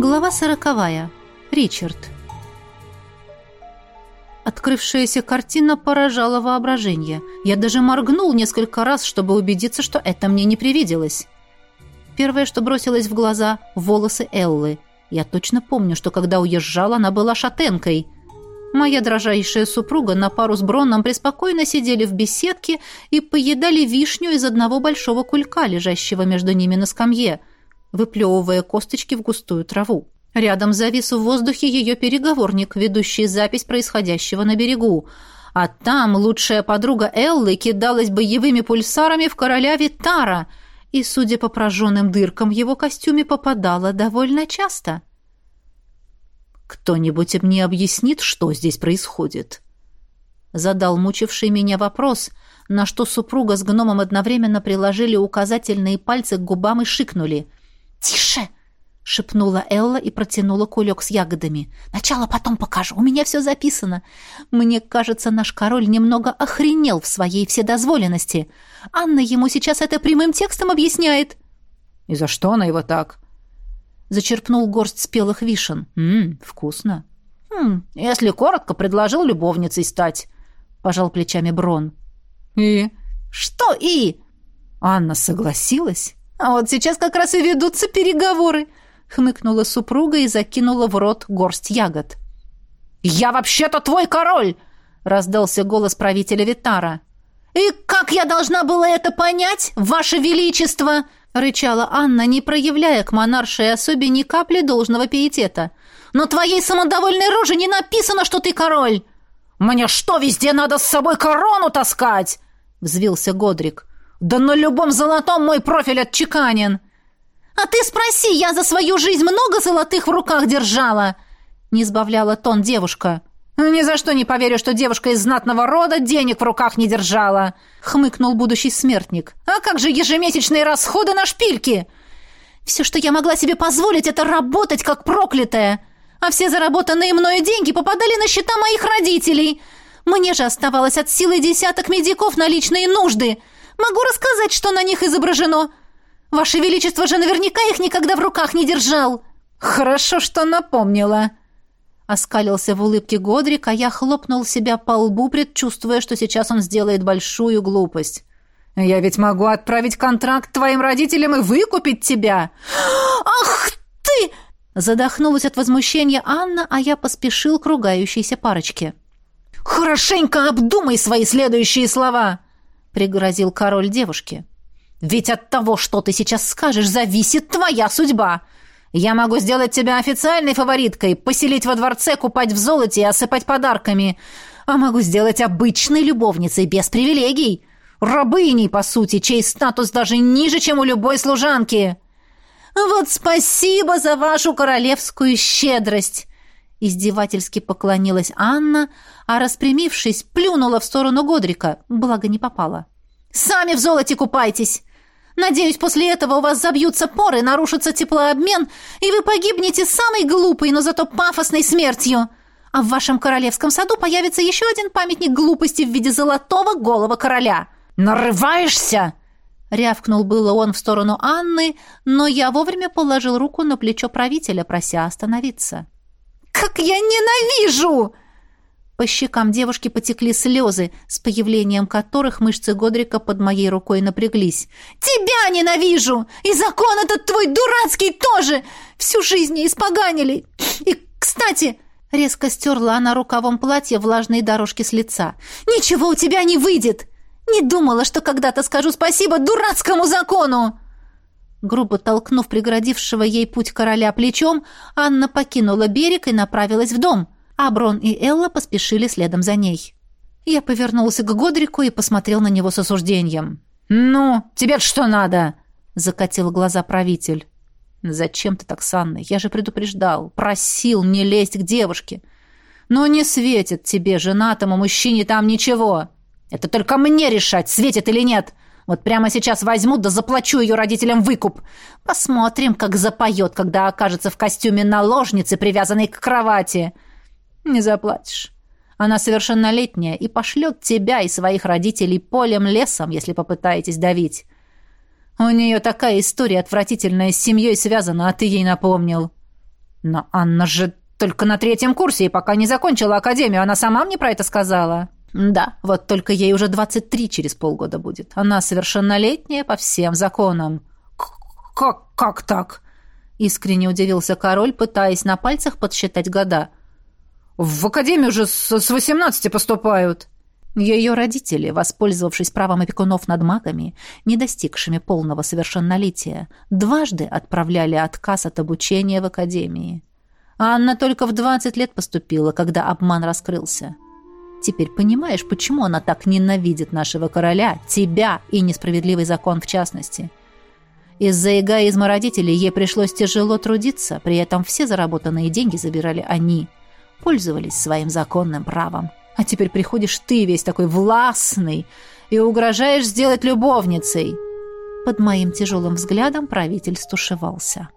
Глава сороковая. Ричард. Открывшаяся картина поражала воображение. Я даже моргнул несколько раз, чтобы убедиться, что это мне не привиделось. Первое, что бросилось в глаза – волосы Эллы. Я точно помню, что когда уезжала, она была шатенкой. Моя дрожайшая супруга на пару с Бронном преспокойно сидели в беседке и поедали вишню из одного большого кулька, лежащего между ними на скамье, выплевывая косточки в густую траву. Рядом завис в воздухе ее переговорник, ведущий запись происходящего на берегу. А там лучшая подруга Эллы кидалась боевыми пульсарами в короля Витара и, судя по прожженным дыркам его костюме, попадала довольно часто. «Кто-нибудь мне объяснит, что здесь происходит?» Задал мучивший меня вопрос, на что супруга с гномом одновременно приложили указательные пальцы к губам и шикнули. «Тише!» — шепнула Элла и протянула кулек с ягодами. «Начало потом покажу. У меня все записано. Мне кажется, наш король немного охренел в своей вседозволенности. Анна ему сейчас это прямым текстом объясняет». «И за что она его так?» Зачерпнул горсть спелых вишен. «Ммм, вкусно». «Хм, если коротко, предложил любовницей стать», — пожал плечами Брон. «И?» «Что «и»?» Анна согласилась. «А вот сейчас как раз и ведутся переговоры» хмыкнула супруга и закинула в рот горсть ягод. «Я вообще-то твой король!» — раздался голос правителя Витара. «И как я должна была это понять, ваше величество?» — рычала Анна, не проявляя к монаршей особе ни капли должного пиетета. «Но твоей самодовольной роже не написано, что ты король!» «Мне что, везде надо с собой корону таскать?» — взвился Годрик. «Да на любом золотом мой профиль отчеканен!» «А ты спроси, я за свою жизнь много золотых в руках держала?» Не сбавляла тон девушка. «Ни за что не поверю, что девушка из знатного рода денег в руках не держала!» Хмыкнул будущий смертник. «А как же ежемесячные расходы на шпильки?» «Все, что я могла себе позволить, это работать как проклятая!» а все заработанные мною деньги попадали на счета моих родителей. Мне же оставалось от силы десяток медиков на личные нужды. Могу рассказать, что на них изображено. Ваше Величество же наверняка их никогда в руках не держал!» «Хорошо, что напомнила!» Оскалился в улыбке Годрик, а я хлопнул себя по лбу, предчувствуя, что сейчас он сделает большую глупость. «Я ведь могу отправить контракт твоим родителям и выкупить тебя!» «Ах ты!» Задохнулась от возмущения Анна, а я поспешил к ругающейся парочке. «Хорошенько обдумай свои следующие слова!» — пригрозил король девушке. Ведь от того, что ты сейчас скажешь, зависит твоя судьба. Я могу сделать тебя официальной фавориткой, поселить во дворце, купать в золоте и осыпать подарками. А могу сделать обычной любовницей без привилегий. Рабыней, по сути, чей статус даже ниже, чем у любой служанки. Вот спасибо за вашу королевскую щедрость. Издевательски поклонилась Анна, а распрямившись, плюнула в сторону Годрика, благо не попала. Сами в золоте купайтесь. Надеюсь, после этого у вас забьются поры, нарушится теплообмен, и вы погибнете самой глупой, но зато пафосной смертью. А в вашем королевском саду появится еще один памятник глупости в виде золотого голого короля. Нарываешься? Рявкнул было он в сторону Анны, но я вовремя положил руку на плечо правителя, прося остановиться. «Как я ненавижу!» По щекам девушки потекли слезы, с появлением которых мышцы Годрика под моей рукой напряглись. «Тебя ненавижу! И закон этот твой дурацкий тоже! Всю жизнь не испоганили! И, кстати...» Резко стерла она рукавом платья влажные дорожки с лица. «Ничего у тебя не выйдет! Не думала, что когда-то скажу спасибо дурацкому закону!» Грубо толкнув преградившего ей путь короля плечом, Анна покинула берег и направилась в дом — Аброн и Элла поспешили следом за ней. Я повернулся к Годрику и посмотрел на него с осуждением. «Ну, тебе что надо?» — закатил глаза правитель. «Зачем ты так с Анной? Я же предупреждал, просил не лезть к девушке. Но не светит тебе, женатому мужчине, там ничего. Это только мне решать, светит или нет. Вот прямо сейчас возьму да заплачу ее родителям выкуп. Посмотрим, как запоет, когда окажется в костюме наложницы, привязанной к кровати». Не заплатишь. Она совершеннолетняя и пошлет тебя и своих родителей полем-лесом, если попытаетесь давить. У нее такая история отвратительная с семьей связана, а ты ей напомнил. Но Анна же только на третьем курсе и пока не закончила академию. Она сама мне про это сказала. Да, вот только ей уже 23 через полгода будет. Она совершеннолетняя по всем законам. Как как так? Искренне удивился король, пытаясь на пальцах подсчитать года. В академию же с, с 18 поступают. Ее родители, воспользовавшись правом опекунов над магами, не достигшими полного совершеннолетия, дважды отправляли отказ от обучения в академии. Анна только в 20 лет поступила, когда обман раскрылся. Теперь понимаешь, почему она так ненавидит нашего короля, тебя и несправедливый закон в частности. Из-за эгоизма родителей ей пришлось тяжело трудиться, при этом все заработанные деньги забирали они. Пользовались своим законным правом. А теперь приходишь ты весь такой властный и угрожаешь сделать любовницей. Под моим тяжелым взглядом правитель стушевался.